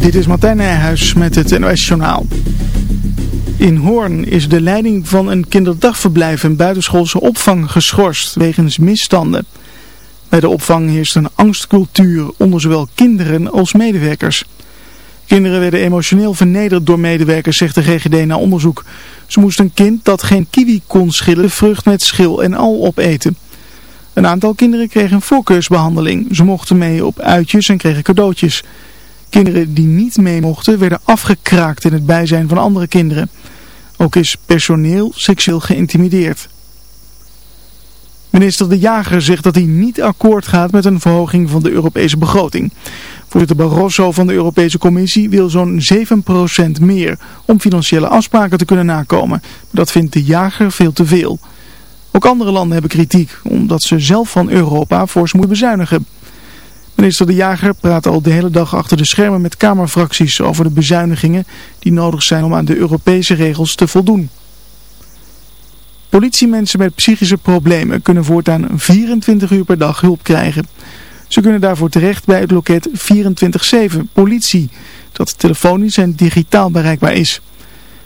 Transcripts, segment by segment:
Dit is Martijn Nijhuis met het NOS Journaal. In Hoorn is de leiding van een kinderdagverblijf en buitenschoolse opvang geschorst wegens misstanden. Bij de opvang heerst een angstcultuur onder zowel kinderen als medewerkers. Kinderen werden emotioneel vernederd door medewerkers, zegt de GGD na onderzoek. Ze moest een kind dat geen kiwi kon schillen, vrucht met schil en al opeten. Een aantal kinderen kregen een voorkeursbehandeling. Ze mochten mee op uitjes en kregen cadeautjes. Kinderen die niet mee mochten werden afgekraakt in het bijzijn van andere kinderen. Ook is personeel seksueel geïntimideerd. Minister De Jager zegt dat hij niet akkoord gaat met een verhoging van de Europese begroting. Voorzitter Barroso van de Europese Commissie wil zo'n 7% meer om financiële afspraken te kunnen nakomen. Dat vindt De Jager veel te veel. Ook andere landen hebben kritiek, omdat ze zelf van Europa fors moeten bezuinigen. Minister De Jager praat al de hele dag achter de schermen met Kamerfracties over de bezuinigingen die nodig zijn om aan de Europese regels te voldoen. Politiemensen met psychische problemen kunnen voortaan 24 uur per dag hulp krijgen. Ze kunnen daarvoor terecht bij het loket 24-7 politie, dat telefonisch en digitaal bereikbaar is.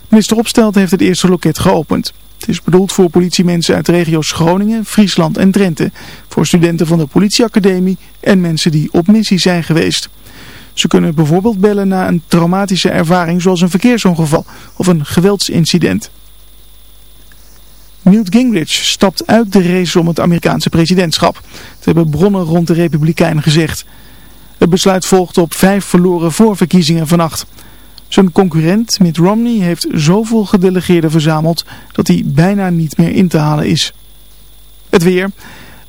Minister Opstelt heeft het eerste loket geopend. Het is bedoeld voor politiemensen uit de regio's Groningen, Friesland en Drenthe. Voor studenten van de politieacademie en mensen die op missie zijn geweest. Ze kunnen bijvoorbeeld bellen na een traumatische ervaring zoals een verkeersongeval of een geweldsincident. Newt Gingrich stapt uit de race om het Amerikaanse presidentschap. Dat hebben bronnen rond de Republikeinen gezegd. Het besluit volgt op vijf verloren voorverkiezingen vannacht. Zijn concurrent Mitt Romney heeft zoveel gedelegeerden verzameld dat hij bijna niet meer in te halen is. Het weer.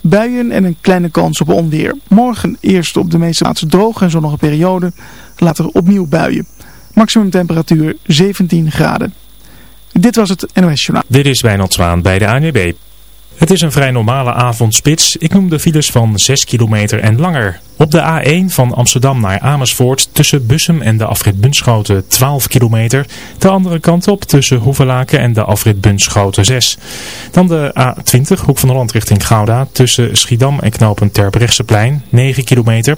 Buien en een kleine kans op onweer. Morgen eerst op de meeste plaatsen droog en zonnige periode. Later opnieuw buien. Maximum temperatuur 17 graden. Dit was het NOS. Dit is Wijnald Zwaan bij de ANWB. Het is een vrij normale avondspits. Ik noem de files van 6 kilometer en langer. Op de A1 van Amsterdam naar Amersfoort tussen Bussum en de afrit Bunschoten 12 kilometer. De andere kant op tussen Hoevelaken en de afrit Bunschoten 6. Dan de A20 Hoek van Holland richting Gouda tussen Schiedam en knopen Terbrechtseplein 9 kilometer.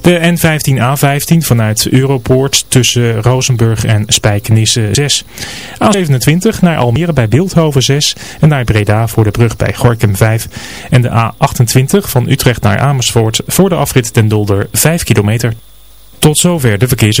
De N15A15 vanuit Europoort tussen Rozenburg en Spijkenisse 6. A27 naar Almere bij Beeldhoven 6 en naar Breda voor de brug bij Gorkum 5. En de A28 van Utrecht naar Amersfoort voor de afrit Den Dolder 5 kilometer. Tot zover de verkeers.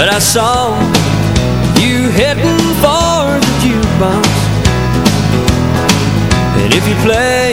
But I saw you heading for the jukebox. And if you play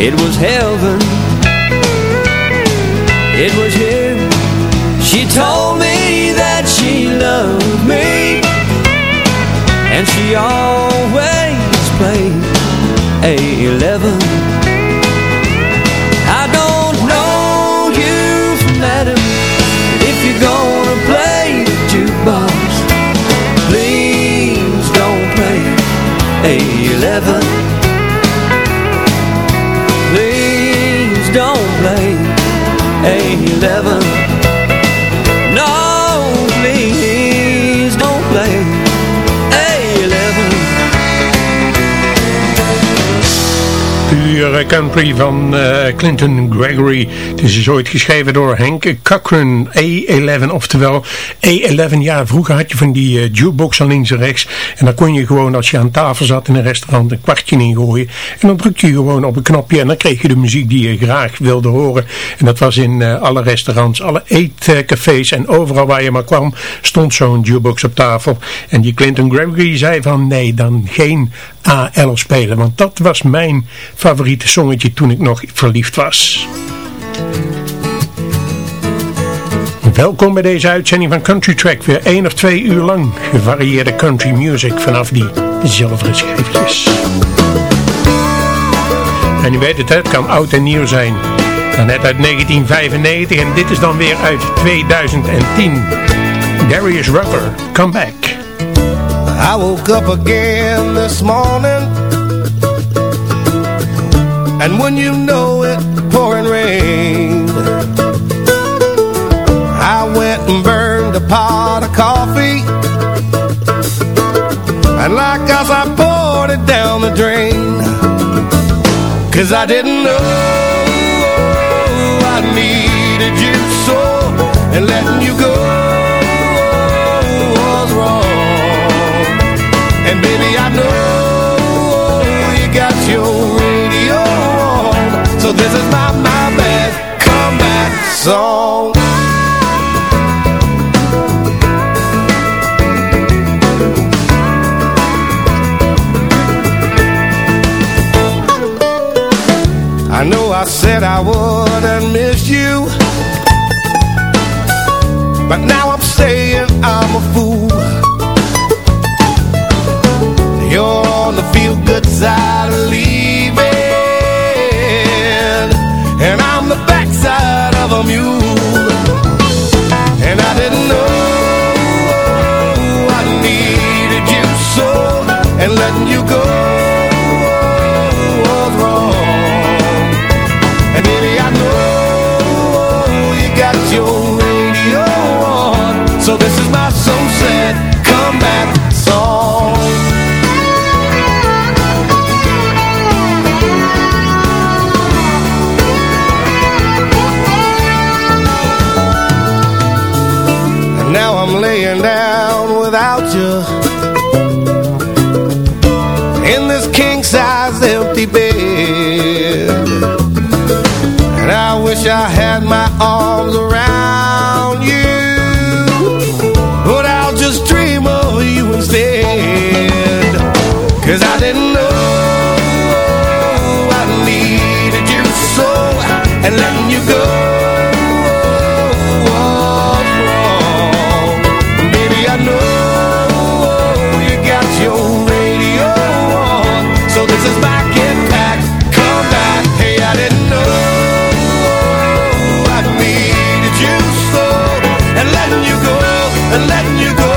It was heaven. It was here. She told me that she loved me. And she always played A11 country van eh, Clinton Gregory. Het is dus ooit geschreven door Henk Cochran, A11. Oftewel, A11, ja, vroeger had je van die uh, jukebox aan links en rechts. En dan kon je gewoon, als je aan tafel zat in een restaurant, een kwartje ingooien. En dan drukte je gewoon op een knopje en dan kreeg je de muziek die je graag wilde horen. En dat was in uh, alle restaurants, alle eetcafés en overal waar je maar kwam, stond zo'n jukebox op tafel. En die Clinton Gregory zei van, nee, dan geen AL spelen. Want dat was mijn favoriete zongetje toen ik nog verliefd was. Welkom bij deze uitzending van Country Track. Weer één of twee uur lang gevarieerde country music vanaf die zilveren schijfjes. En u weet het, het kan oud en nieuw zijn. Net uit 1995 en dit is dan weer uit 2010. Darius Rucker, Come Back. I woke up again this morning And when you know it, pouring rain. I went and burned a pot of coffee. And like as I poured it down the drain Cause I didn't know I needed you so And letting you go So this is my, my bad comeback song I know I said I wouldn't miss you. But now I'm from you. and letting you go.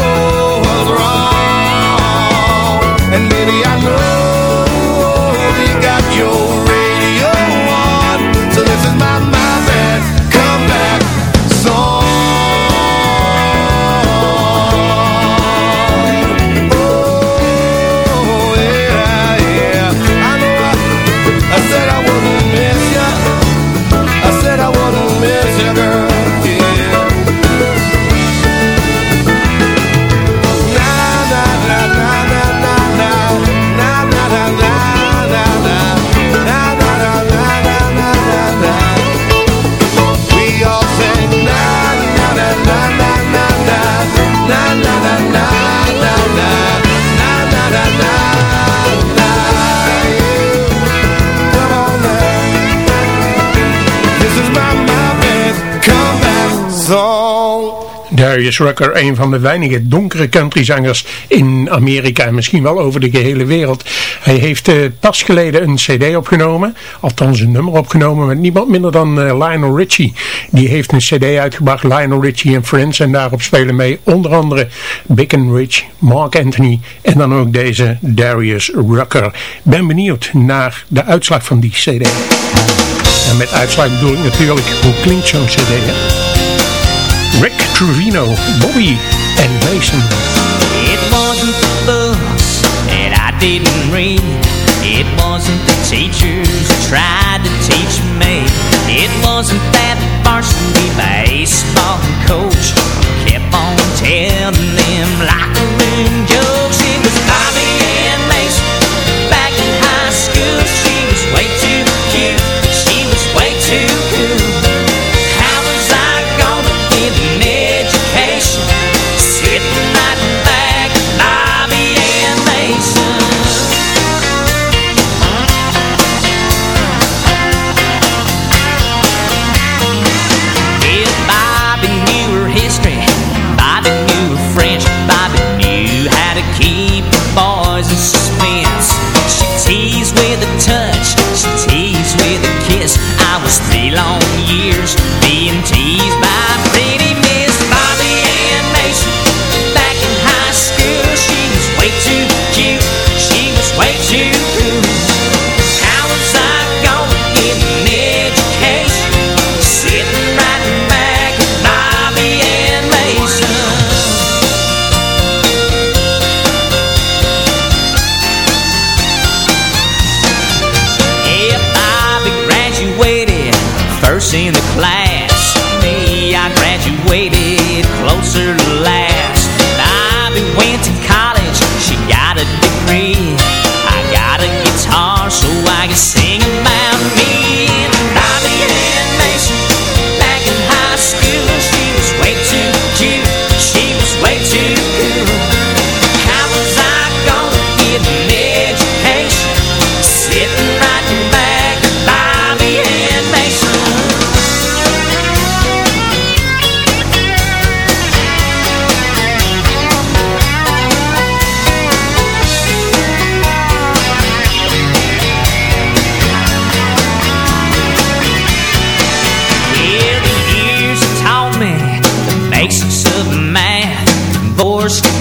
Darius Rucker, een van de weinige donkere countryzangers in Amerika en misschien wel over de gehele wereld. Hij heeft uh, pas geleden een cd opgenomen, althans een nummer opgenomen met niemand minder dan uh, Lionel Richie. Die heeft een cd uitgebracht, Lionel Richie and Friends, en daarop spelen mee onder andere Rich, Mark Anthony en dan ook deze Darius Rucker. Ben benieuwd naar de uitslag van die cd. En met uitslag bedoel ik natuurlijk, hoe klinkt zo'n cd, hè? Rick Truvino, Bobby and Mason. It wasn't the books that I didn't read. It wasn't the teachers who tried to teach me. It wasn't that varsity baseball coach of the forced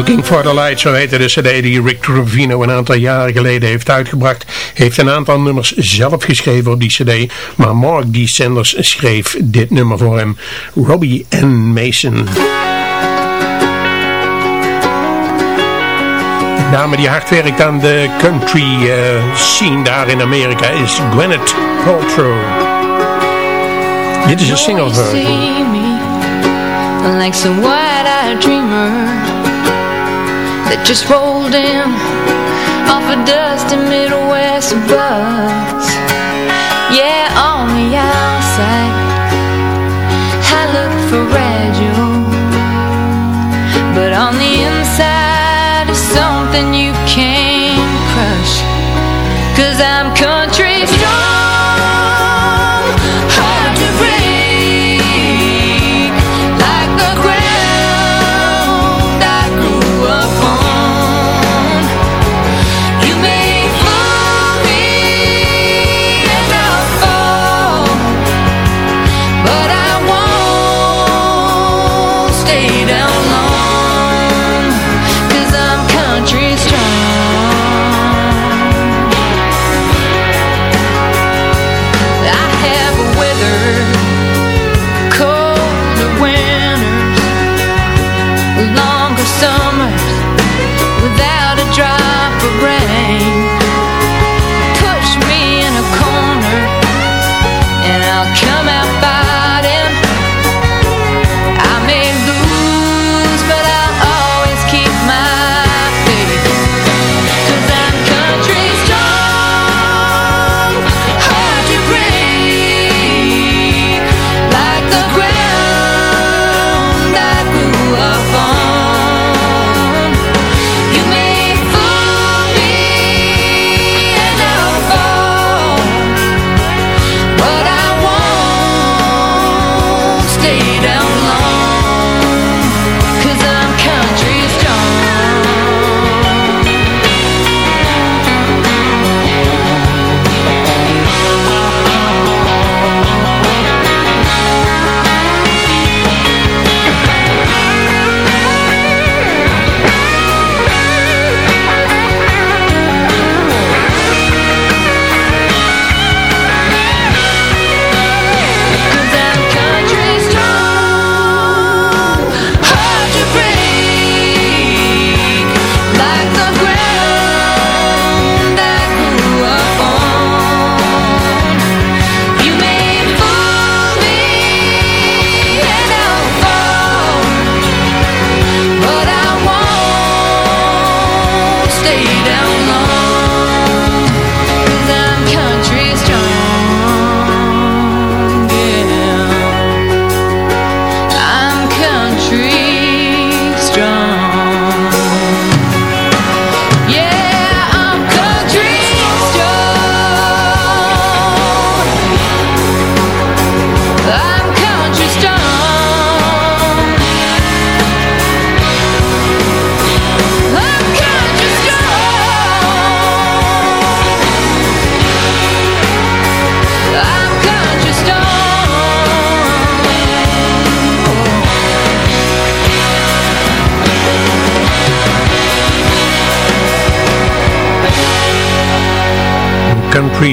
Looking for the Light, zo heette de cd die Rick Trevino een aantal jaren geleden heeft uitgebracht. Heeft een aantal nummers zelf geschreven op die cd, maar Mark D. Sanders schreef dit nummer voor hem. Robbie N. Mason. De dame die hard werkt aan de country eh, scene daar in Amerika is Gwyneth Paltrow. Dit is een single version. like some wide-eyed dreamer that just rolled in off a dusty Midwest bus. Yeah, on the outside, I look fragile, but on the inside is something you can't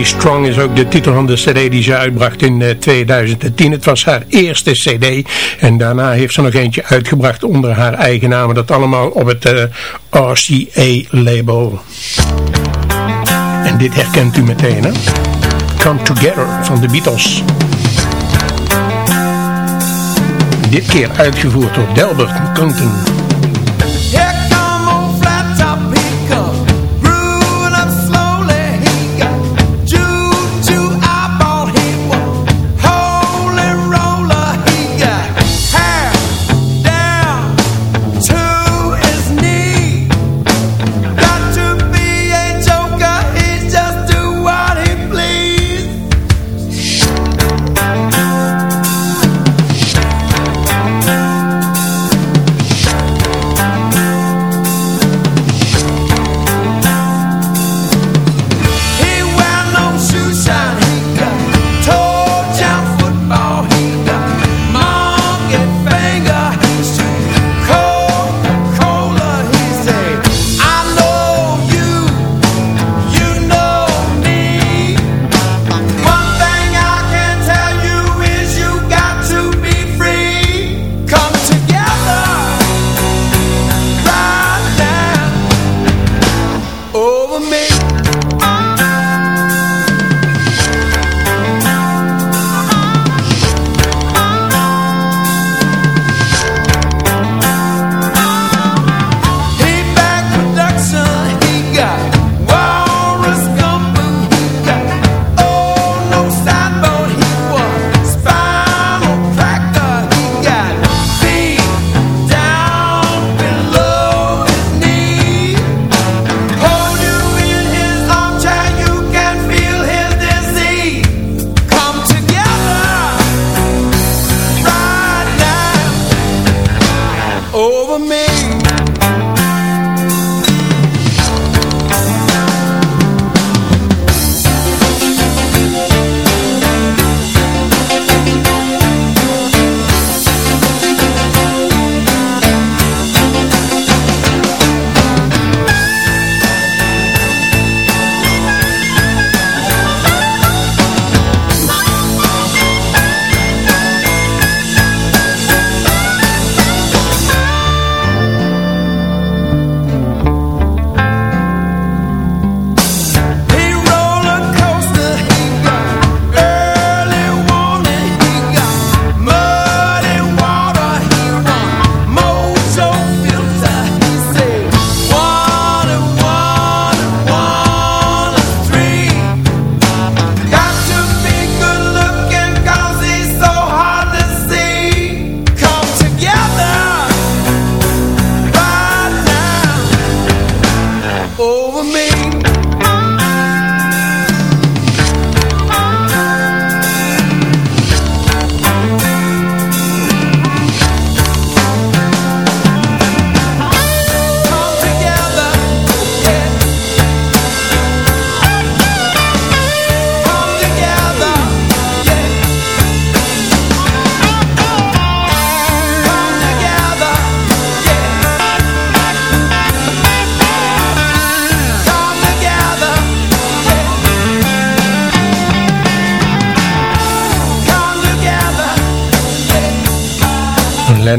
Strong is ook de titel van de cd die ze uitbracht in 2010. Eh, Het was haar eerste cd en daarna heeft ze nog eentje uitgebracht onder haar eigen naam. Dat allemaal op het eh, RCA label. En dit herkent u meteen hè? Come Together van de Beatles. Dit keer uitgevoerd door Delbert McClinton.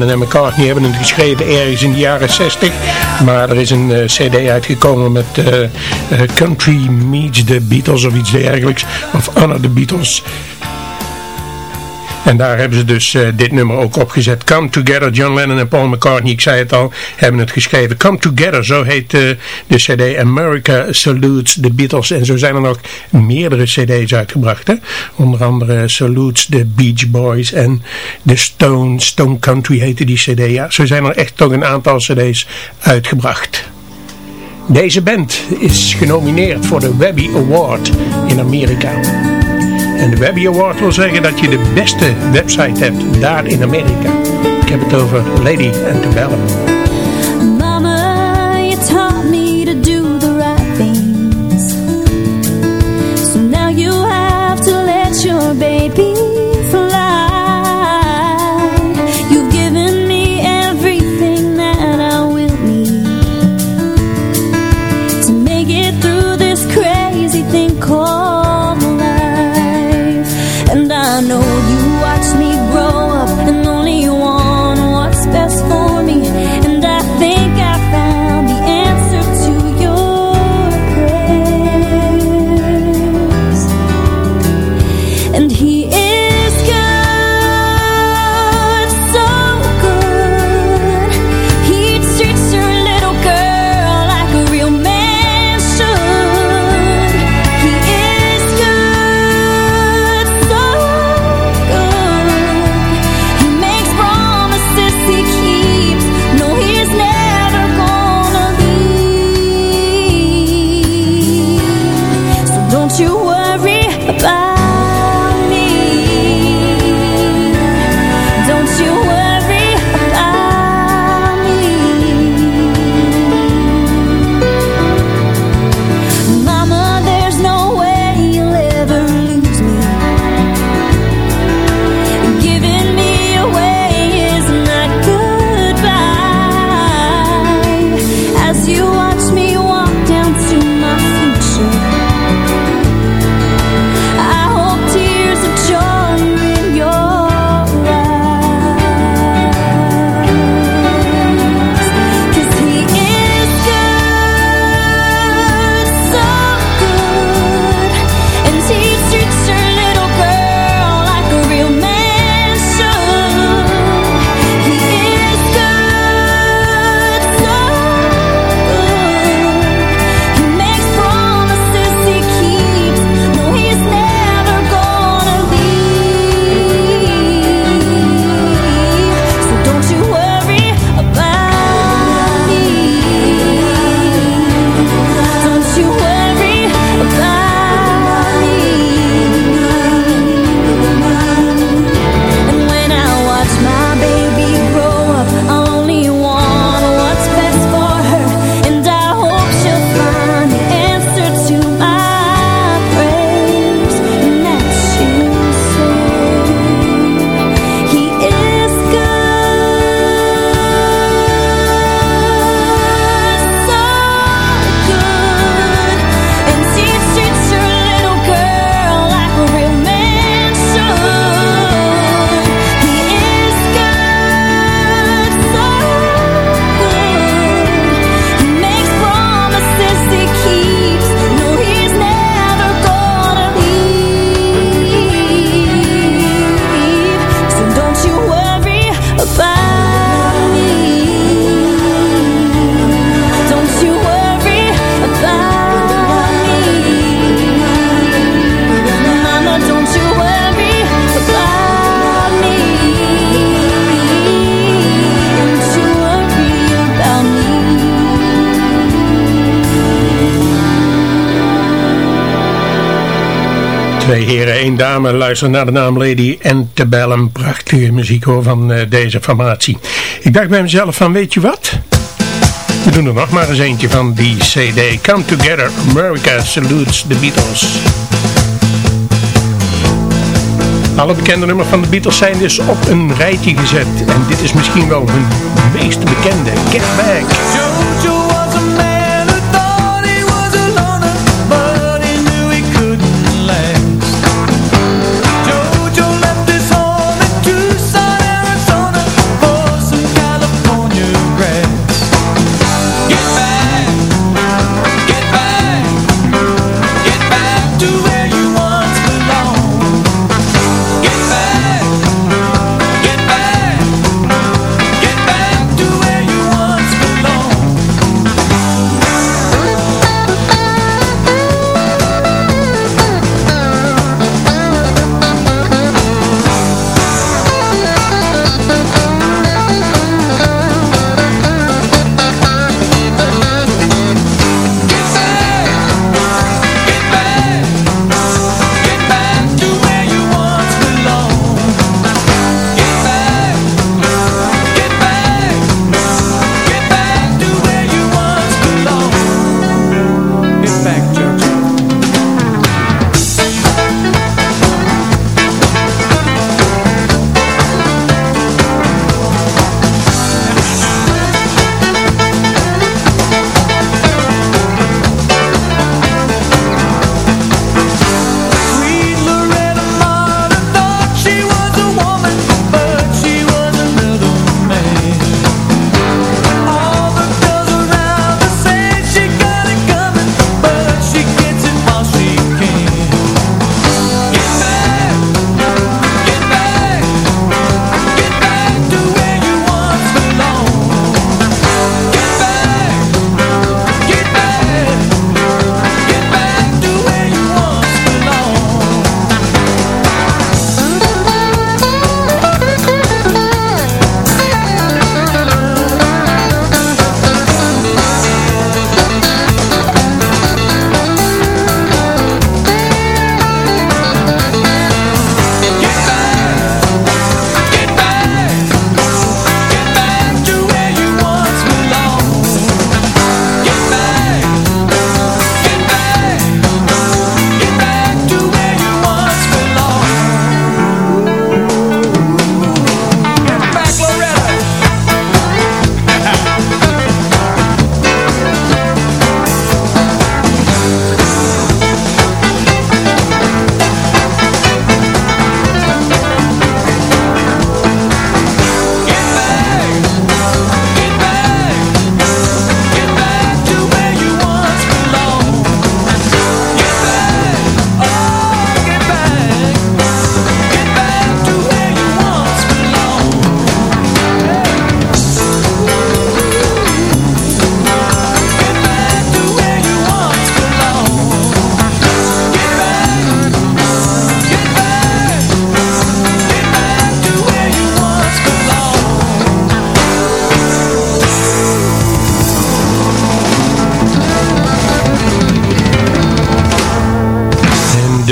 En McCartney hebben het geschreven ergens in de jaren 60. Maar er is een uh, cd uitgekomen met uh, Country Meets the Beatles of iets dergelijks. Of Honor the Beatles. En daar hebben ze dus uh, dit nummer ook opgezet. Come Together, John Lennon en Paul McCartney, ik zei het al, hebben het geschreven. Come Together, zo heet uh, de cd America Salutes the Beatles. En zo zijn er nog meerdere cd's uitgebracht. Hè? Onder andere Salutes the Beach Boys en The Stone, Stone Country heette die cd. Ja, zo zijn er echt toch een aantal cd's uitgebracht. Deze band is genomineerd voor de Webby Award in Amerika. En de Webby Award wil zeggen dat je de beste website hebt daar in Amerika. Ik heb het over Lady Antebellum. Dame. Luister naar de naam Lady Antebellum. Prachtige muziek hoor van uh, deze formatie. Ik dacht bij mezelf van, weet je wat? We doen er nog maar eens eentje van die CD. Come Together, America Salutes the Beatles. Alle bekende nummers van de Beatles zijn dus op een rijtje gezet. En dit is misschien wel hun meest bekende. Get Back.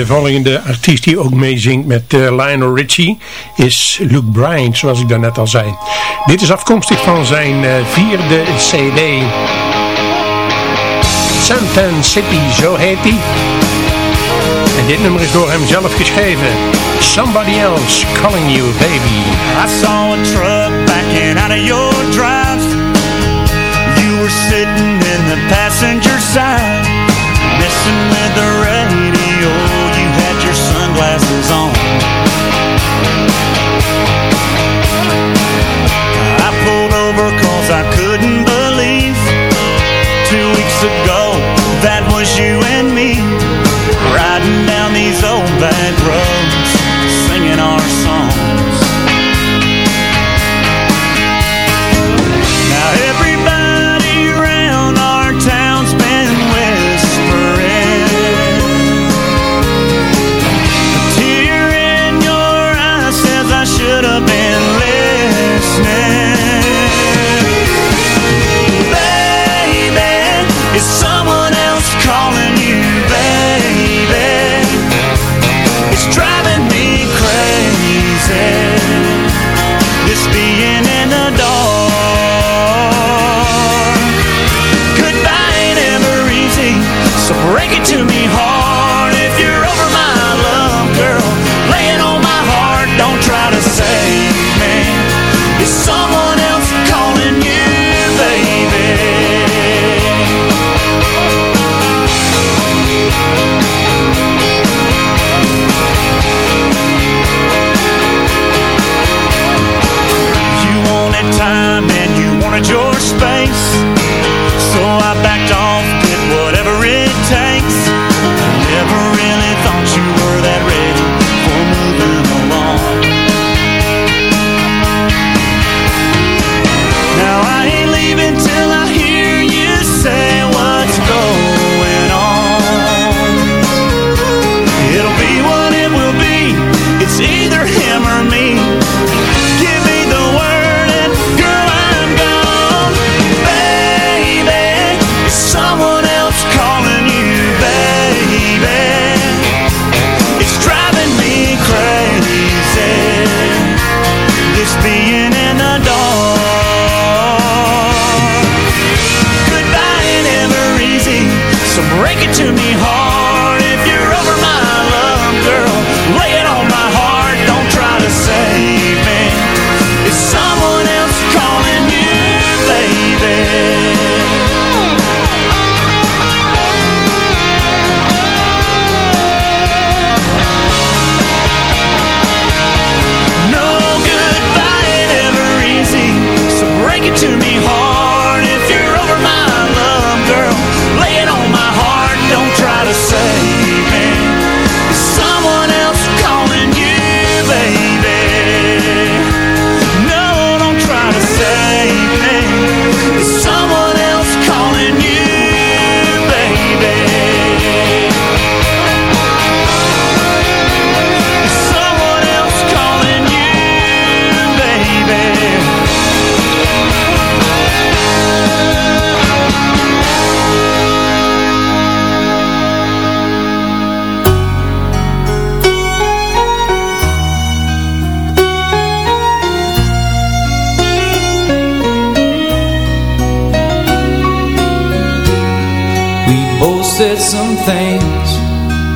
de volgende artiest die ook meezingt met eh, Lionel Richie is Luke Bryan, zoals ik daarnet al zei. Dit is afkomstig van zijn eh, vierde cd. Santan City, zo heet hij. En dit nummer is door hem zelf geschreven. Somebody else calling you baby. I saw a truck backing out of your drive. You were sitting in the passenger side. Messing with the radio. Glasses on.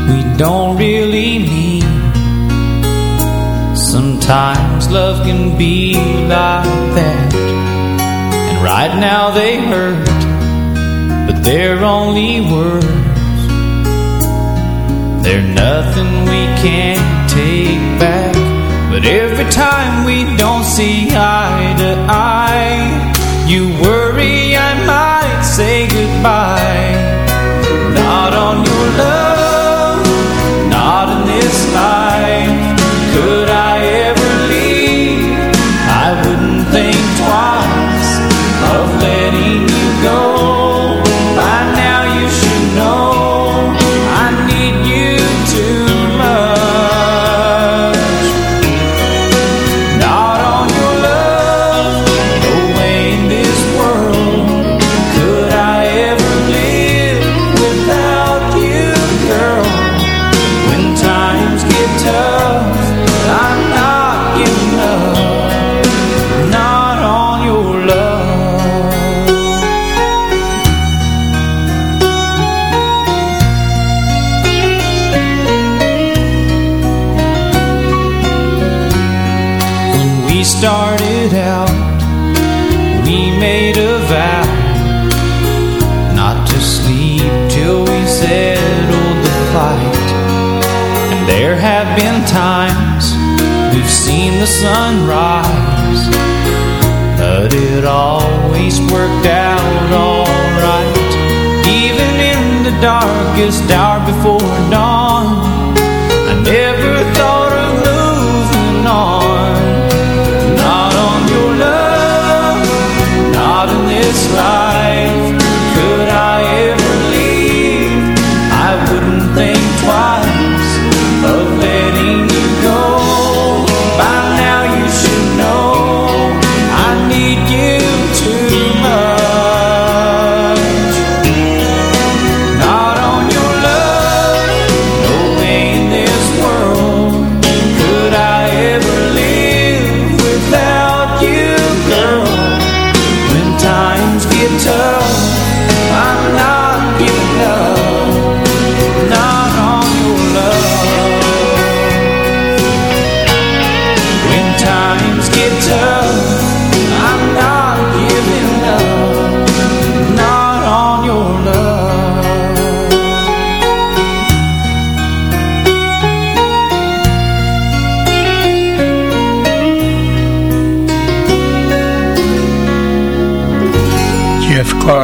we don't really need. Sometimes love can be like that. And right now they hurt, but they're only words. They're nothing we can't take back. But every time we don't see eye to eye, you worry I might say goodbye. just down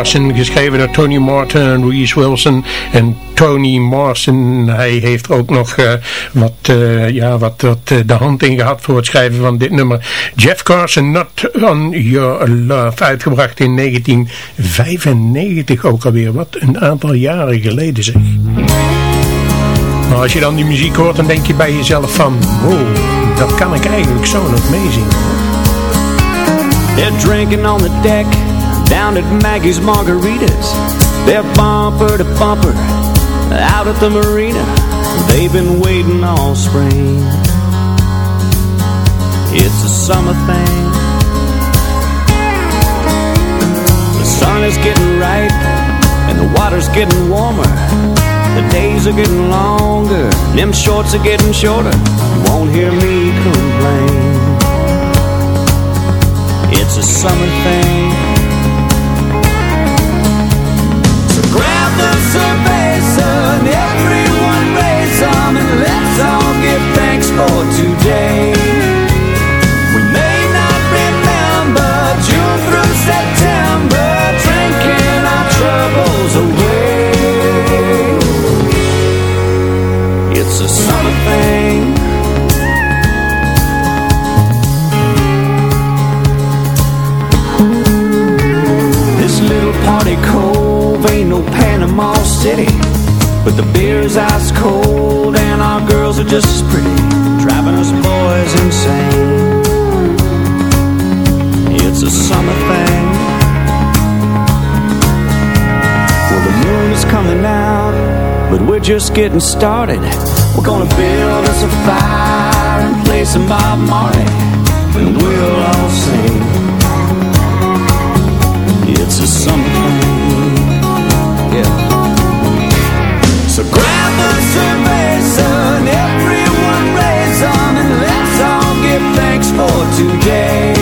Geschreven door Tony Martin en Reese Wilson en Tony Morrison. Hij heeft ook nog eh, wat, eh, ja, wat, wat eh, de hand in gehad voor het schrijven van dit nummer. Jeff Carson, Not On Your Love, uitgebracht in 1995 ook alweer. Wat een aantal jaren geleden zeg. Als je dan die muziek hoort, dan denk je bij jezelf van, wow, dat kan ik eigenlijk zo nog meezingen. They're drinking on the deck down at Maggie's Margaritas. They're bumper to bumper out at the marina. They've been waiting all spring. It's a summer thing. The sun is getting right and the water's getting warmer. The days are getting longer, them shorts are getting shorter. You won't hear me complain. It's a summer thing. For today. We may not remember June through September, drinking our troubles away. It's a summer thing. This little party cove ain't no Panama City. But the beer's ice cold girls are just as pretty, driving us boys insane. It's a summer thing. Well, the moon is coming out, but we're just getting started. We're gonna build us a fire and play some Bob Marley, and we'll all sing. It's a summer thing. For today.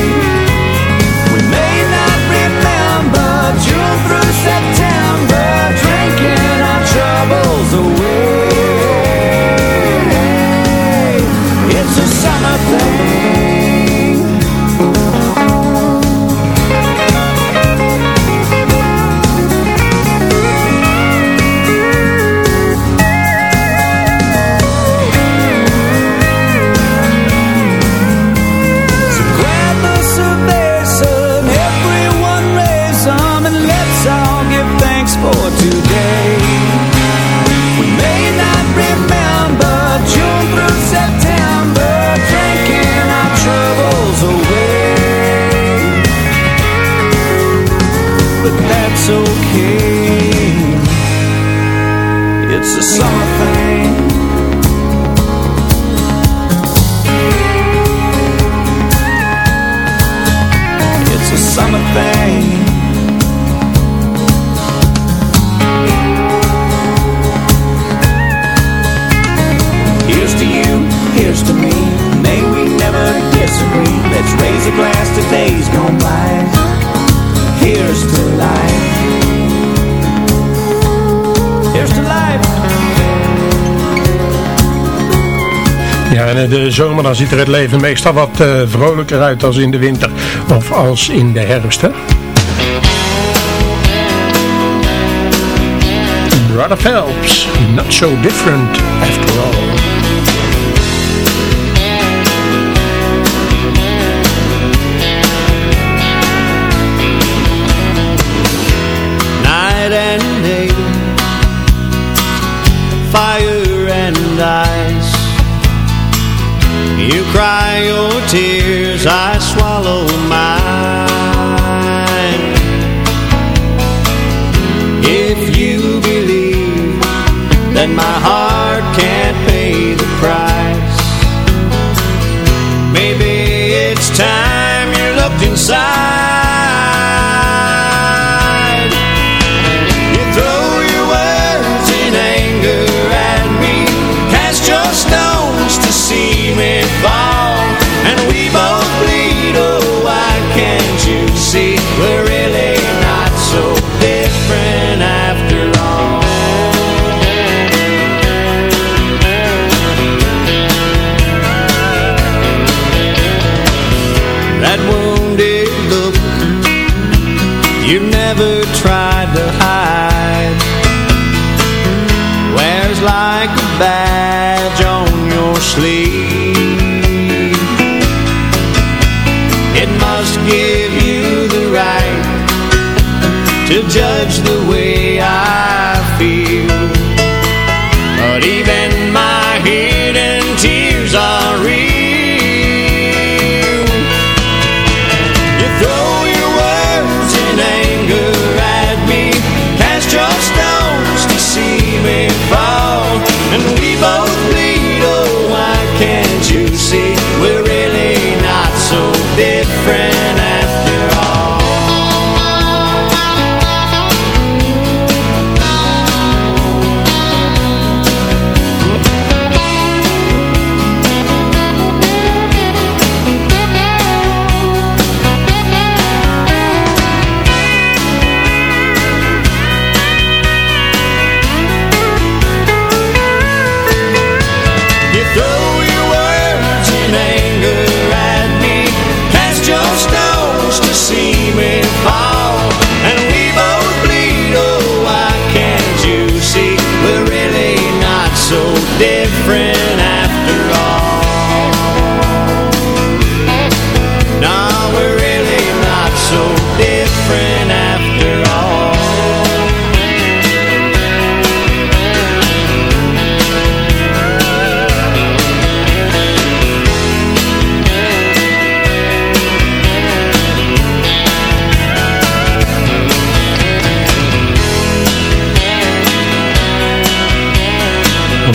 It's a summer de zomer dan ziet er het leven meestal wat uh, vrolijker uit als in de winter of als in de herfst. Hè? Brother Phelps, not so different after all. That my heart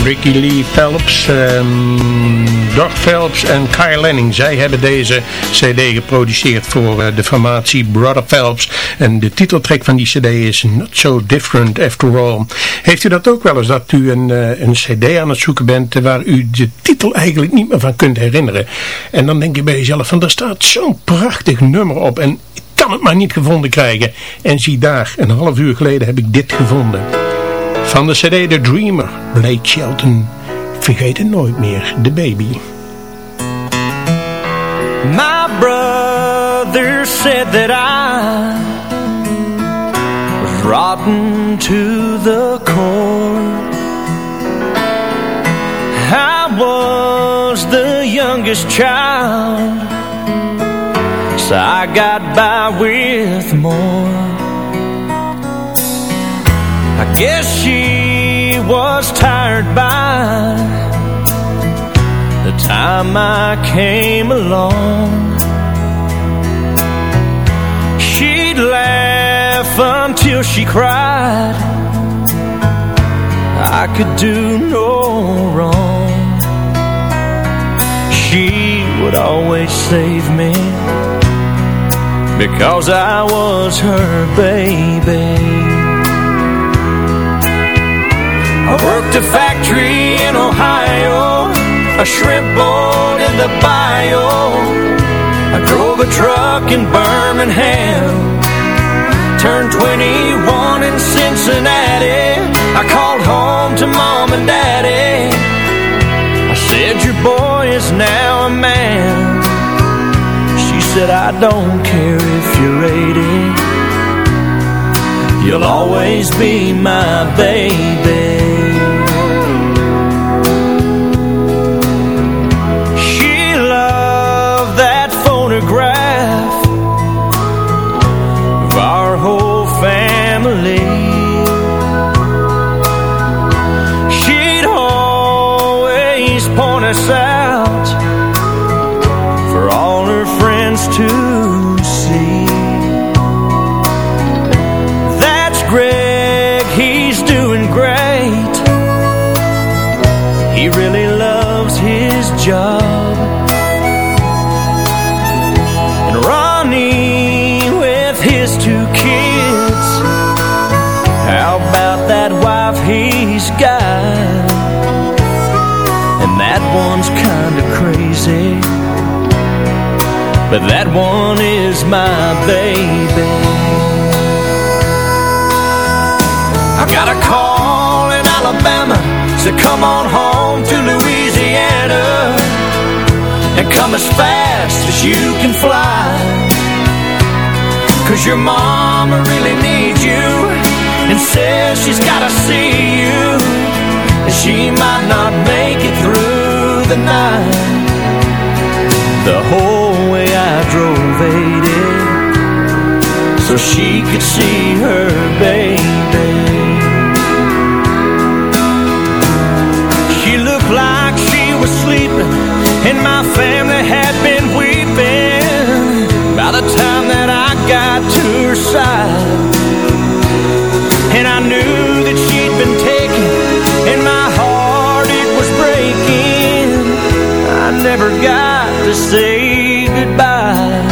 Ricky Lee Phelps, um, Doug Phelps en Kyle Lanning. Zij hebben deze cd geproduceerd voor eh, de formatie Brother Phelps. En de titeltrack van die cd is Not So Different After All. Heeft u dat ook wel eens, dat u een, eh, een cd aan het zoeken bent waar u de titel eigenlijk niet meer van kunt herinneren? En dan denk je bij jezelf van, daar staat zo'n prachtig nummer op en ik kan het maar niet gevonden krijgen. En zie daar, een half uur geleden heb ik dit gevonden. Van de cd The Dreamer, Blake Shelton. Vergeet het nooit meer, de baby. My brother said that I was rotten to the core. I was the youngest child, so I got by with more. I guess she was tired by the time I came along. She'd laugh until she cried. I could do no wrong. She would always save me because I was her baby. I worked a factory in Ohio, a shrimp boat in the bio. I drove a truck in Birmingham, turned 21 in Cincinnati. I called home to mom and daddy. I said, Your boy is now a man. She said, I don't care if you're 80. You'll always be my baby That one is my baby. I got a call in Alabama Said come on home to Louisiana. And come as fast as you can fly. Cause your mama really needs you And says she's gotta see you. And she might not make it through the night. The whole she could see her baby. She looked like she was sleeping And my family had been weeping. By the time that I got to her side And I knew that she'd been taken And my heart, it was breaking. I never got to say goodbye.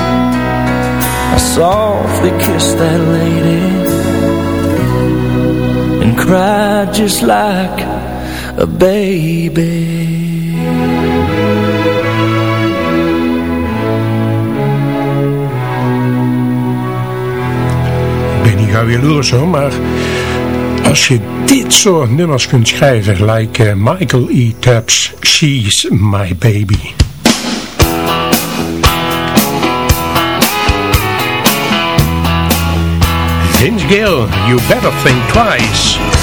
I softly kissed that lady And cried just like a baby Ik ben niet gauw jaloers hoor, maar als je dit soort nummers kunt schrijven, like eh, Michael E. Tubbs, She's My Baby. Vince Gill, You Better Think Twice.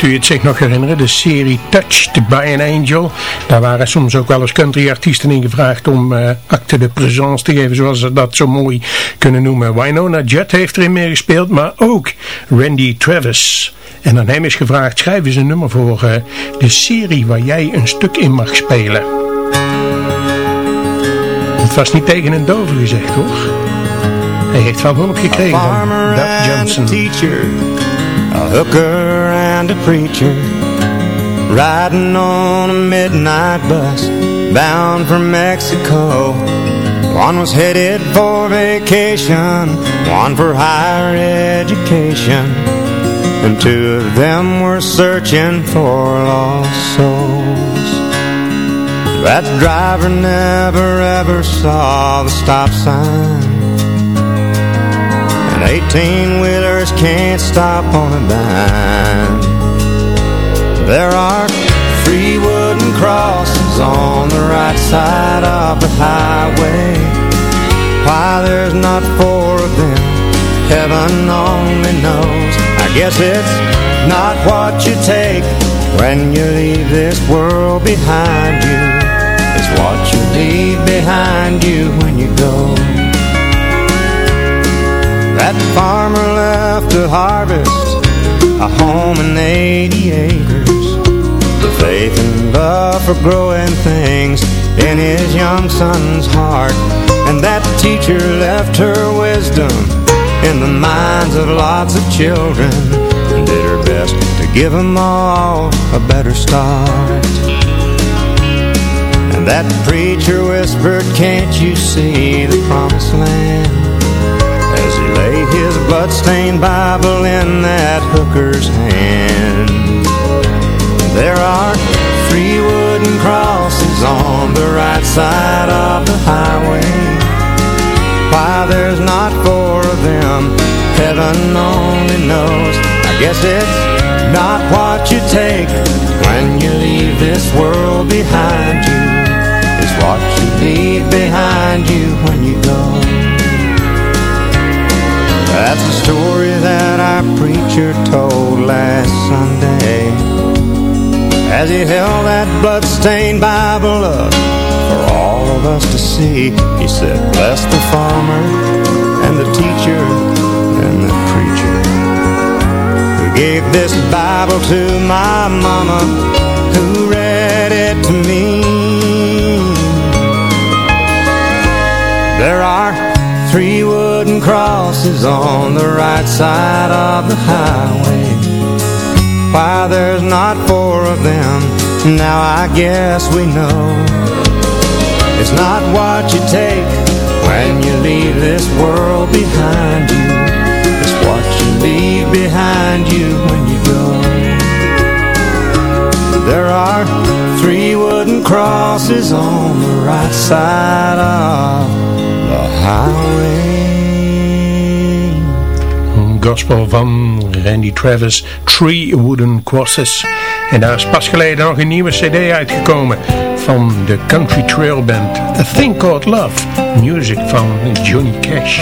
Kunt u het zich nog herinneren? De serie Touched by an Angel. Daar waren soms ook wel eens countryartiesten in gevraagd om uh, acte de présence te geven, zoals ze dat zo mooi kunnen noemen. Winona Judd heeft erin meegespeeld, maar ook Randy Travis. En aan hem is gevraagd, schrijf eens een nummer voor uh, de serie waar jij een stuk in mag spelen. Het was niet tegen een dove gezegd, hoor. Hij heeft wel hulp gekregen van Doug Johnson. teacher, a hooker a preacher Riding on a midnight bus Bound for Mexico. One was headed for vacation One for higher education And two of them were searching for lost souls. That driver never ever saw the stop sign and 18-wheelers can't stop on a dime. There are three wooden crosses on the right side of the highway. Why there's not four of them, heaven only knows. I guess it's not what you take when you leave this world behind you. It's what you leave behind you when you go that farmer left to harvest a home and 80 acres. The faith and love for growing things in his young son's heart. And that teacher left her wisdom in the minds of lots of children and did her best to give them all a better start. And that preacher whispered, can't you see the promised land? As he lay his bloodstained Bible in that hooker's hand. There are three wooden crosses on the right side of the highway. Why there's not four of them, heaven only knows. I guess it's not what you take when you leave this world behind you. It's what you leave behind you when you go that's the story that our preacher told last Sunday. As he held that bloodstained Bible up for all of us to see He said, bless the farmer and the teacher and the preacher. Who gave this Bible to my mama Who read it to me. There are three wooden crosses on the right side of the highway. Why there's not four of them, now I guess we know. It's not what you take when you leave this world behind you. It's what you leave behind you when you go. There are three wooden crosses on the right side of gospel van Randy Travis, Three Wooden Crosses. En daar is pas geleden nog een nieuwe cd uitgekomen van de Country Trail Band, A Thing Called Love, music van Johnny Cash.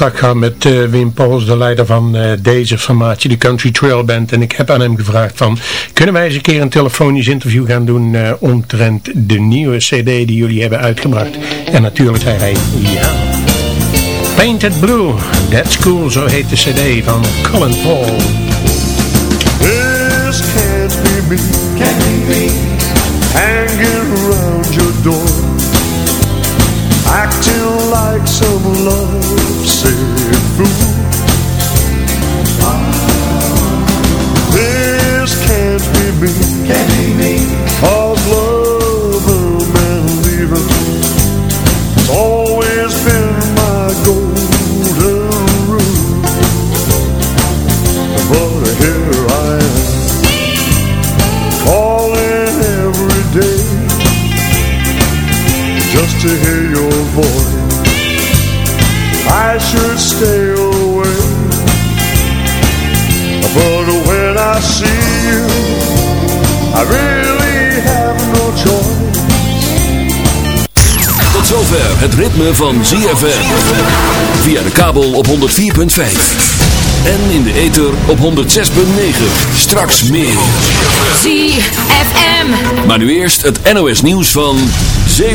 Contact gehad met uh, Wim Pauls, de leider van uh, deze formatie, de Country Trail Band. En ik heb aan hem gevraagd van, kunnen wij eens een keer een telefonisch interview gaan doen uh, omtrent de nieuwe cd die jullie hebben uitgebracht. En natuurlijk zei hij, ja. Painted Blue, That's Cool, zo heet de cd van Colin Paul. This can't be me. through. I really have no choice Tot zover het ritme van ZFM Via de kabel op 104.5 en in de ether op 106.9. Straks meer. ZFM. Maar nu eerst het NOS nieuws van 7.